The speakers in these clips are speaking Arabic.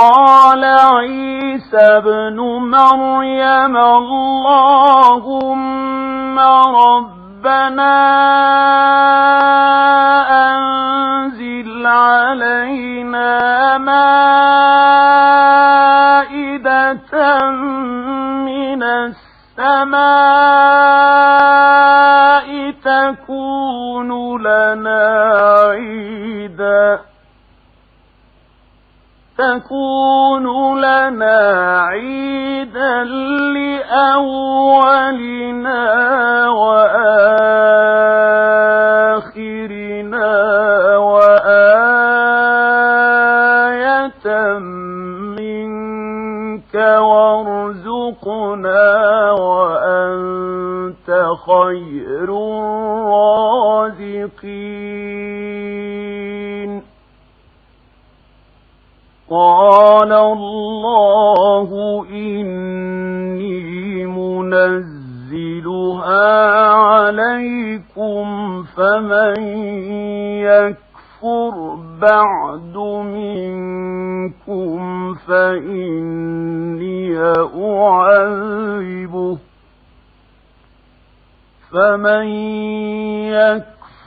قال عيسى ابن مريم اللهم ربنا أنزل علينا مائدة من السماء تكون لنا عيداً تكون لنا عيدا لأولنا وآخرنا وآية منك وارزقنا وأنت خير الرازقين. قال الله إني منزلها عليكم فمن يكفر بعد منكم فإني أعذبه فمن يكفر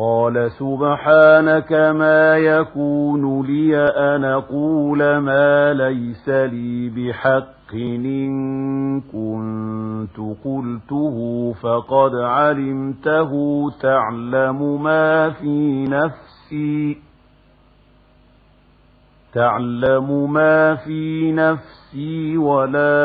قال سبحانك ما يكون لي أن أقول ما ليس لي بحق إن كنت قلته فقد علمته تعلم ما في نفسي تعلم ما في نفسي ولا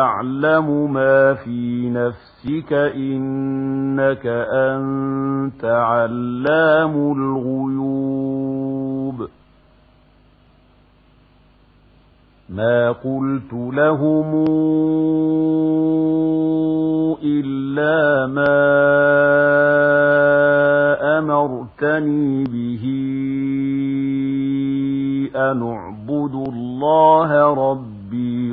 أعلم ما في نفسك إنك أنت علام الغيوب ما قلت لهم إلا ما أمرتني به أن اعبدوا الله ربي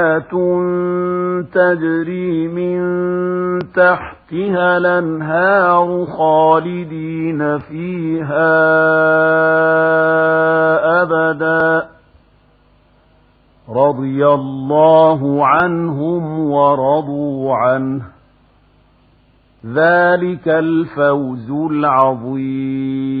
تجري من تحتها الأنهار خالدين فيها أبدا. رضي الله عنهم ورضوا عنه. ذلك الفوز العظيم.